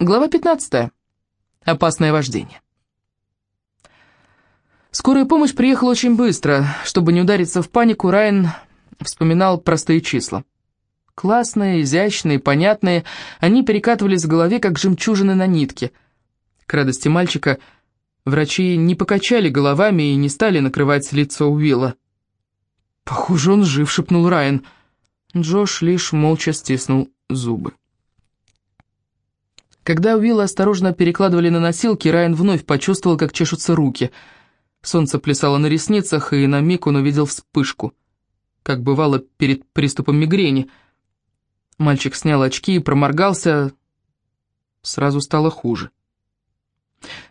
Глава 15. Опасное вождение. Скорая помощь приехала очень быстро. Чтобы не удариться в панику, Райан вспоминал простые числа. Классные, изящные, понятные, они перекатывались в голове, как жемчужины на нитке. К радости мальчика врачи не покачали головами и не стали накрывать лицо Уилла. «Похоже, он жив», — шепнул Райан. Джош лишь молча стиснул зубы. Когда Уилла осторожно перекладывали на носилки, Райан вновь почувствовал, как чешутся руки. Солнце плясало на ресницах, и на миг он увидел вспышку, как бывало перед приступом мигрени. Мальчик снял очки и проморгался. Сразу стало хуже.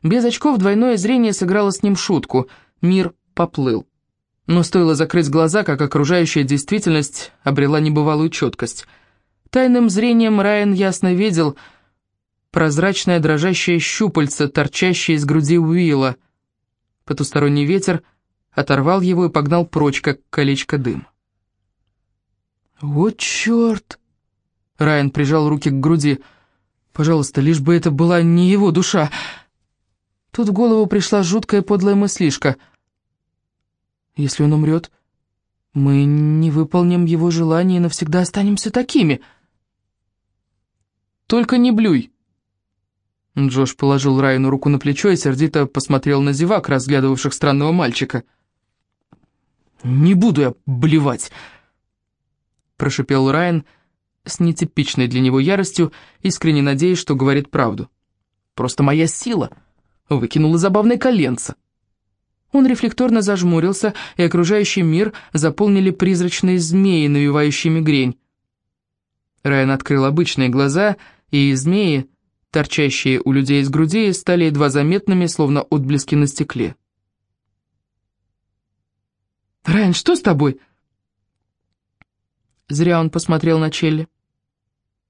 Без очков двойное зрение сыграло с ним шутку. Мир поплыл. Но стоило закрыть глаза, как окружающая действительность обрела небывалую четкость. Тайным зрением Райан ясно видел — прозрачное дрожащее щупальце, торчащее из груди Уилла. Потусторонний ветер оторвал его и погнал прочь, как колечко дым. «Вот черт!» Райан прижал руки к груди. «Пожалуйста, лишь бы это была не его душа!» Тут в голову пришла жуткая подлая мыслишка. «Если он умрет, мы не выполним его желание и навсегда останемся такими!» «Только не блюй!» Джош положил Райану руку на плечо и сердито посмотрел на зевак, разглядывавших странного мальчика. «Не буду я блевать!» Прошипел Райан с нетипичной для него яростью, искренне надеясь, что говорит правду. «Просто моя сила выкинула забавное коленце». Он рефлекторно зажмурился, и окружающий мир заполнили призрачные змеи, навевающие мигрень. Райан открыл обычные глаза, и змеи торчащие у людей из груди, стали едва заметными, словно отблески на стекле. «Райан, что с тобой?» Зря он посмотрел на Челли.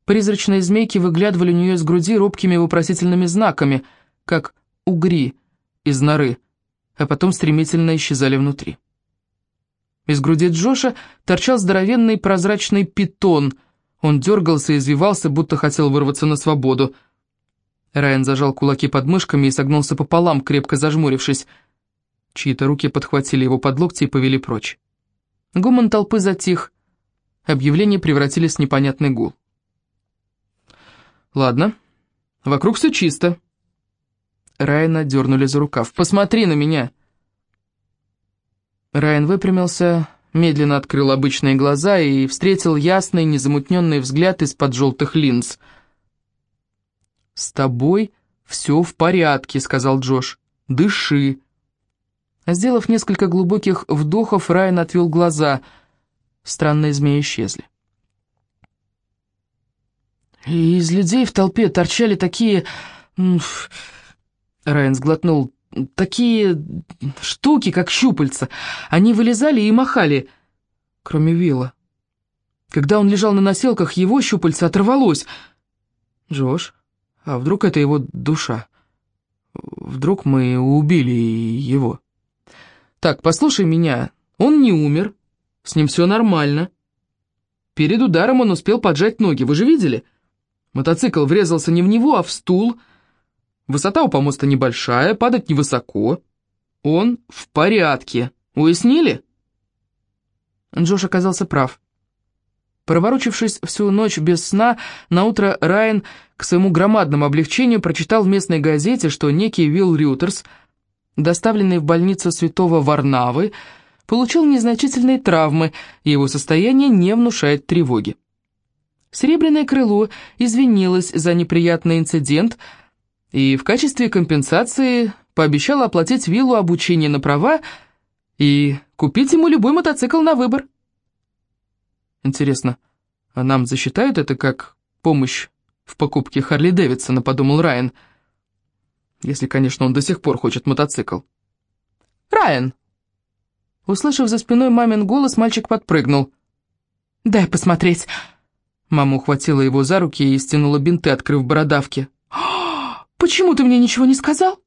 Призрачные змейки выглядывали у нее из груди робкими вопросительными знаками, как угри из норы, а потом стремительно исчезали внутри. Из груди Джоша торчал здоровенный прозрачный питон. Он дергался и извивался, будто хотел вырваться на свободу — Райан зажал кулаки под мышками и согнулся пополам, крепко зажмурившись. Чьи-то руки подхватили его под локти и повели прочь. Гуман толпы затих. Объявления превратились в непонятный гул. «Ладно, вокруг все чисто». Райана дернули за рукав. «Посмотри на меня!» Райан выпрямился, медленно открыл обычные глаза и встретил ясный, незамутненный взгляд из-под желтых линз — «С тобой все в порядке», — сказал Джош. «Дыши». Сделав несколько глубоких вдохов, Райан отвел глаза. Странные змеи исчезли. И из людей в толпе торчали такие... Райан сглотнул. Такие штуки, как щупальца. Они вылезали и махали, кроме Вилла. Когда он лежал на носилках, его щупальце оторвалось. «Джош, а вдруг это его душа? Вдруг мы убили его? Так, послушай меня. Он не умер. С ним все нормально. Перед ударом он успел поджать ноги. Вы же видели? Мотоцикл врезался не в него, а в стул. Высота у помоста небольшая, падать невысоко. Он в порядке. Уяснили? Джош оказался прав. Проворочившись всю ночь без сна, наутро Райан к своему громадному облегчению прочитал в местной газете, что некий Уилл Рютерс, доставленный в больницу святого Варнавы, получил незначительные травмы, и его состояние не внушает тревоги. Серебряное крыло извинилось за неприятный инцидент и в качестве компенсации пообещало оплатить Виллу обучение на права и купить ему любой мотоцикл на выбор. Интересно, а нам засчитают это как помощь в покупке Харли Дэвидсона, подумал Райан. Если, конечно, он до сих пор хочет мотоцикл. «Райан!» Услышав за спиной мамин голос, мальчик подпрыгнул. «Дай посмотреть!» Мама ухватила его за руки и стянула бинты, открыв бородавки. «Почему ты мне ничего не сказал?»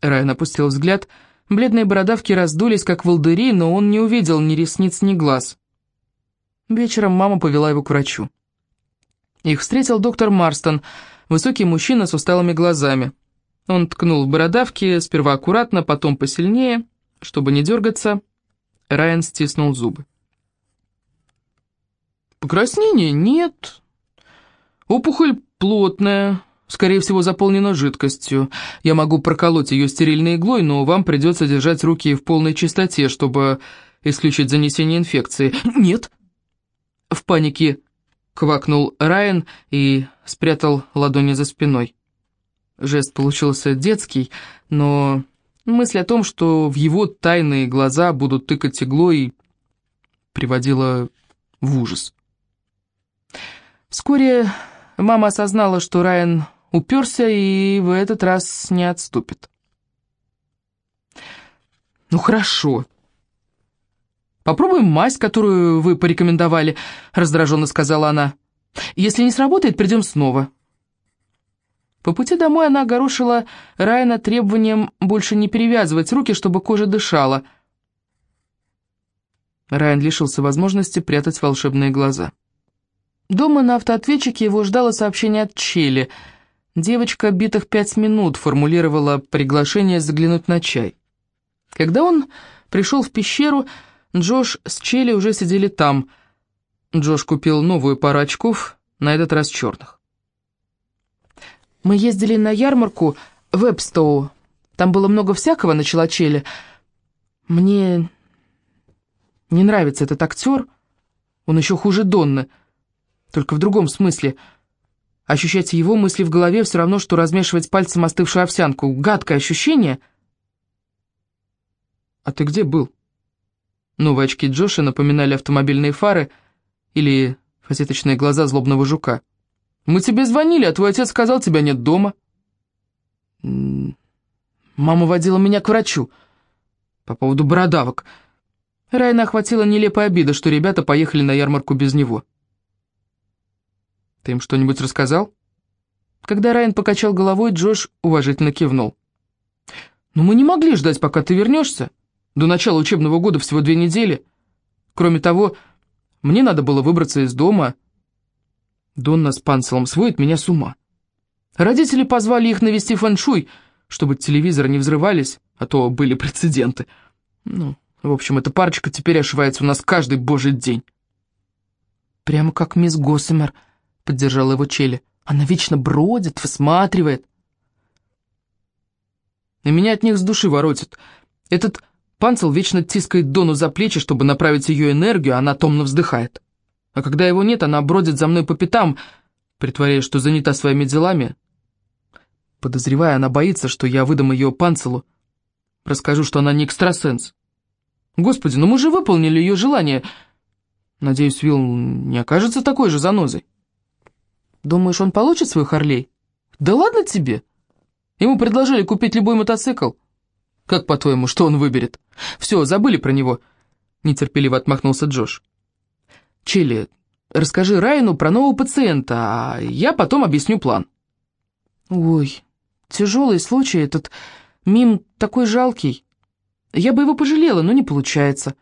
Райан опустил взгляд. Бледные бородавки раздулись, как волдыри, но он не увидел ни ресниц, ни глаз. Вечером мама повела его к врачу. Их встретил доктор Марстон. высокий мужчина с усталыми глазами. Он ткнул в бородавки, сперва аккуратно, потом посильнее, чтобы не дергаться. Райан стиснул зубы. Покраснения нет. Опухоль плотная, скорее всего, заполнена жидкостью. Я могу проколоть ее стерильной иглой, но вам придется держать руки в полной чистоте, чтобы исключить занесение инфекции. Нет. В панике квакнул Райан и спрятал ладони за спиной. Жест получился детский, но мысль о том, что в его тайные глаза будут тыкать иглой, приводила в ужас. Вскоре мама осознала, что Райан уперся и в этот раз не отступит. «Ну хорошо. Попробуем мазь, которую вы порекомендовали», — раздраженно сказала она. «Если не сработает, придем снова». По пути домой она огорошила Райана требованием больше не перевязывать руки, чтобы кожа дышала. Райан лишился возможности прятать волшебные глаза. Дома на автоответчике его ждало сообщение от Чели. Девочка битых пять минут формулировала приглашение заглянуть на чай. Когда он пришел в пещеру, Джош с Чели уже сидели там. Джош купил новую пару очков, на этот раз черных. «Мы ездили на ярмарку в Эпстоу. Там было много всякого», — начала Чели. «Мне не нравится этот актер. Он еще хуже Донны» только в другом смысле. Ощущать его мысли в голове все равно, что размешивать пальцем остывшую овсянку. Гадкое ощущение. «А ты где был?» Новые очки Джоша напоминали автомобильные фары или фасеточные глаза злобного жука. «Мы тебе звонили, а твой отец сказал, тебя нет дома». «Мама водила меня к врачу. По поводу бородавок». Райна охватила нелепая обида, что ребята поехали на ярмарку без него. Ты им что-нибудь рассказал?» Когда Райан покачал головой, Джош уважительно кивнул. «Но мы не могли ждать, пока ты вернешься. До начала учебного года всего две недели. Кроме того, мне надо было выбраться из дома. Донна с Панцелом сводит меня с ума. Родители позвали их навести фэншуй, чтобы телевизоры не взрывались, а то были прецеденты. Ну, в общем, эта парочка теперь ошивается у нас каждый божий день». «Прямо как мисс Госсемер», — поддержал его Челли. «Она вечно бродит, высматривает». И меня от них с души воротит. Этот Панцел вечно тискает Дону за плечи, чтобы направить ее энергию, а она томно вздыхает. А когда его нет, она бродит за мной по пятам, притворяясь, что занята своими делами. Подозревая, она боится, что я выдам ее Панцелу. Расскажу, что она не экстрасенс. Господи, ну мы же выполнили ее желание. Надеюсь, Вилл не окажется такой же занозой. Думаешь, он получит свой Харлей? Да ладно тебе. Ему предложили купить любой мотоцикл. Как, по-твоему, что он выберет? Все, забыли про него. Нетерпеливо отмахнулся Джош. Чили, расскажи Райану про нового пациента, а я потом объясню план. Ой, тяжелый случай этот. Мим такой жалкий. Я бы его пожалела, но не получается.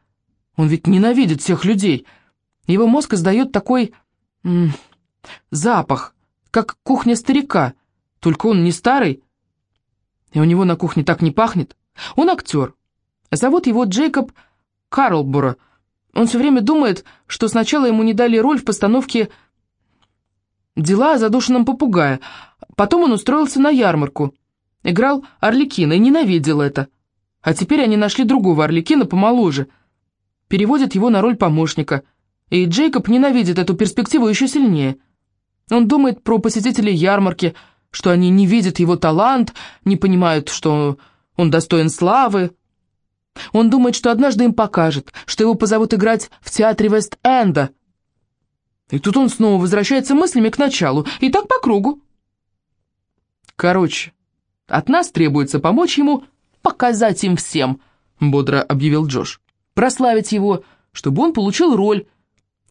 Он ведь ненавидит всех людей. Его мозг издает такой... Запах, как кухня старика, только он не старый, и у него на кухне так не пахнет. Он актер. Зовут его Джейкоб Карлборо. Он все время думает, что сначала ему не дали роль в постановке «Дела о задушенном попугае», потом он устроился на ярмарку, играл Орликина и ненавидел это. А теперь они нашли другого Орликина помоложе, переводят его на роль помощника, и Джейкоб ненавидит эту перспективу еще сильнее – он думает про посетителей ярмарки, что они не видят его талант, не понимают, что он достоин славы. Он думает, что однажды им покажет, что его позовут играть в театре Вест-Энда. И тут он снова возвращается мыслями к началу, и так по кругу. Короче, от нас требуется помочь ему показать им всем, бодро объявил Джош. Прославить его, чтобы он получил роль.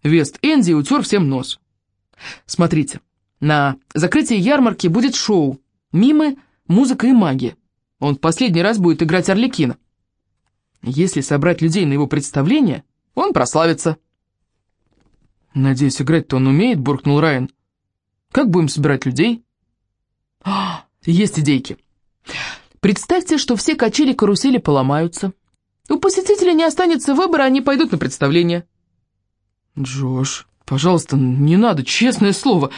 Вест-Энди утер всем нос. Смотрите, на закрытии ярмарки будет шоу «Мимы, музыка и магия». Он в последний раз будет играть Орликина. Если собрать людей на его представление, он прославится. «Надеюсь, играть-то он умеет», — буркнул Райан. «Как будем собирать людей?» Есть идейки. Представьте, что все качели-карусели поломаются. У посетителей не останется выбора, они пойдут на представление. Джош, пожалуйста, не надо, честное слово.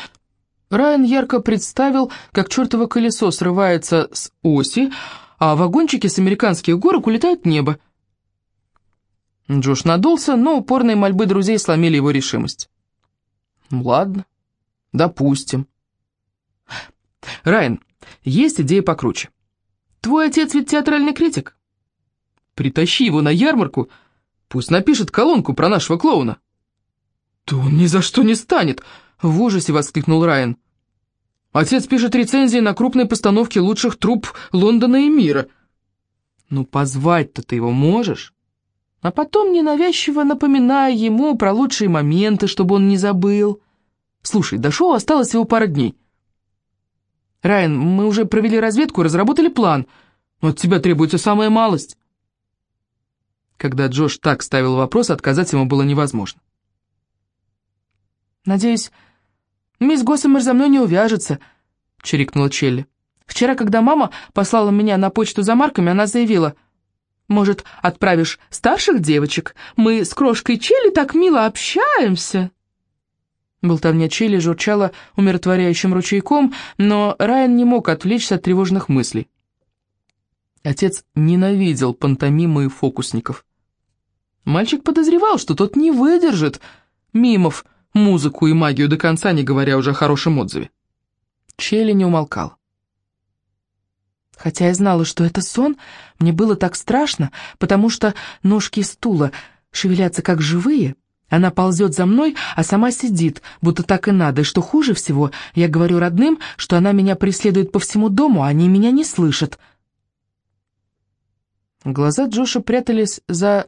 Райан ярко представил, как чертово колесо срывается с оси, а вагончики с американских горок улетают в небо. Джош надулся, но упорные мольбы друзей сломили его решимость. «Ладно, допустим». «Райан, есть идея покруче. Твой отец ведь театральный критик. Притащи его на ярмарку, пусть напишет колонку про нашего клоуна». «Да он ни за что не станет!» — в ужасе воскликнул Райан. «Отец пишет рецензии на крупные постановки лучших труп Лондона и мира». «Ну, позвать-то ты его можешь?» А потом ненавязчиво напоминая ему про лучшие моменты, чтобы он не забыл. «Слушай, до шоу осталось всего пара дней. Райан, мы уже провели разведку разработали план, от тебя требуется самая малость». Когда Джош так ставил вопрос, отказать ему было невозможно. «Надеюсь, мисс Госсомер за мной не увяжется», — чирикнула Челли. «Вчера, когда мама послала меня на почту за марками, она заявила, «Может, отправишь старших девочек? Мы с крошкой Челли так мило общаемся». Болтовня Челли журчала умиротворяющим ручейком, но Райан не мог отвлечься от тревожных мыслей. Отец ненавидел пантомимы и фокусников. Мальчик подозревал, что тот не выдержит мимов, музыку и магию до конца, не говоря уже о хорошем отзыве. Челли не умолкал. Хотя я знала, что это сон, мне было так страшно, потому что ножки стула шевелятся как живые. Она ползет за мной, а сама сидит, будто так и надо. И что хуже всего, я говорю родным, что она меня преследует по всему дому, а они меня не слышат. Глаза Джоша прятались за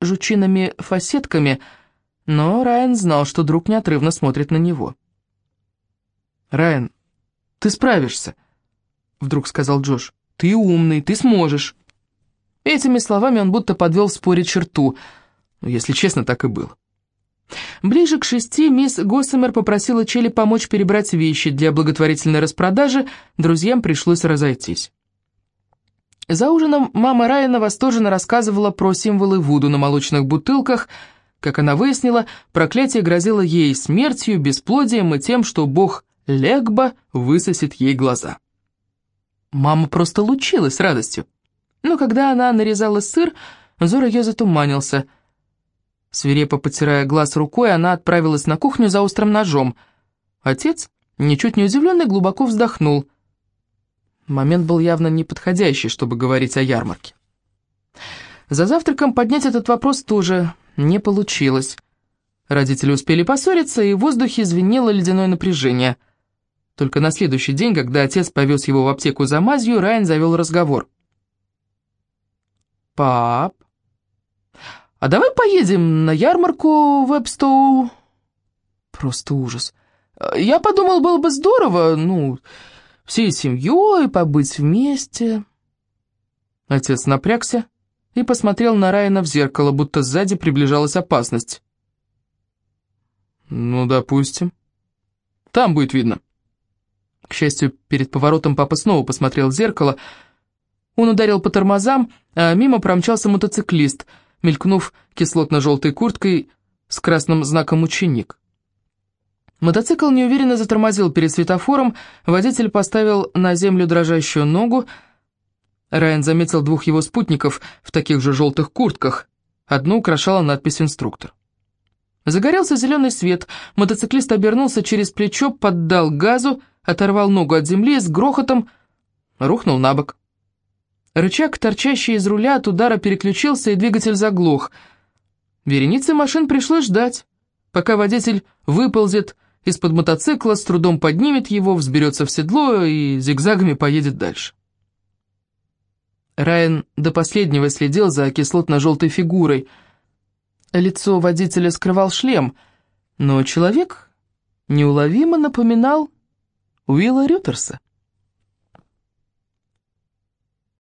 жучиными-фасетками, но Райан знал, что друг неотрывно смотрит на него. «Райан, ты справишься», — вдруг сказал Джош. «Ты умный, ты сможешь». Этими словами он будто подвел в споре черту, но, если честно, так и было. Ближе к шести мисс Госсомер попросила Челли помочь перебрать вещи для благотворительной распродажи, друзьям пришлось разойтись. За ужином мама Райана восторженно рассказывала про символы Вуду на молочных бутылках. Как она выяснила, проклятие грозило ей смертью, бесплодием и тем, что бог Легба высосет ей глаза. Мама просто лучилась радостью. Но когда она нарезала сыр, взор ее затуманился. Свирепо потирая глаз рукой, она отправилась на кухню за острым ножом. Отец, ничуть не удивленный, глубоко вздохнул. Момент был явно неподходящий, чтобы говорить о ярмарке. За завтраком поднять этот вопрос тоже не получилось. Родители успели поссориться, и в воздухе звенело ледяное напряжение – только на следующий день, когда отец повез его в аптеку за мазью, Райан завел разговор. «Пап, а давай поедем на ярмарку в Эпстоу?» Просто ужас. «Я подумал, было бы здорово, ну, всей семьей побыть вместе». Отец напрягся и посмотрел на Райана в зеркало, будто сзади приближалась опасность. «Ну, допустим. Там будет видно». К счастью, перед поворотом папа снова посмотрел в зеркало. Он ударил по тормозам, а мимо промчался мотоциклист, мелькнув кислотно-желтой курткой с красным знаком «Ученик». Мотоцикл неуверенно затормозил перед светофором, водитель поставил на землю дрожащую ногу. Райан заметил двух его спутников в таких же желтых куртках. Одну украшала надпись «Инструктор». Загорелся зеленый свет, мотоциклист обернулся через плечо, поддал газу, оторвал ногу от земли с грохотом рухнул на бок. Рычаг, торчащий из руля, от удара переключился, и двигатель заглох. Веренице машин пришлось ждать, пока водитель выползет из-под мотоцикла, с трудом поднимет его, взберется в седло и зигзагами поедет дальше. Райан до последнего следил за кислотно-желтой фигурой. Лицо водителя скрывал шлем, но человек неуловимо напоминал Уилла Рютерса.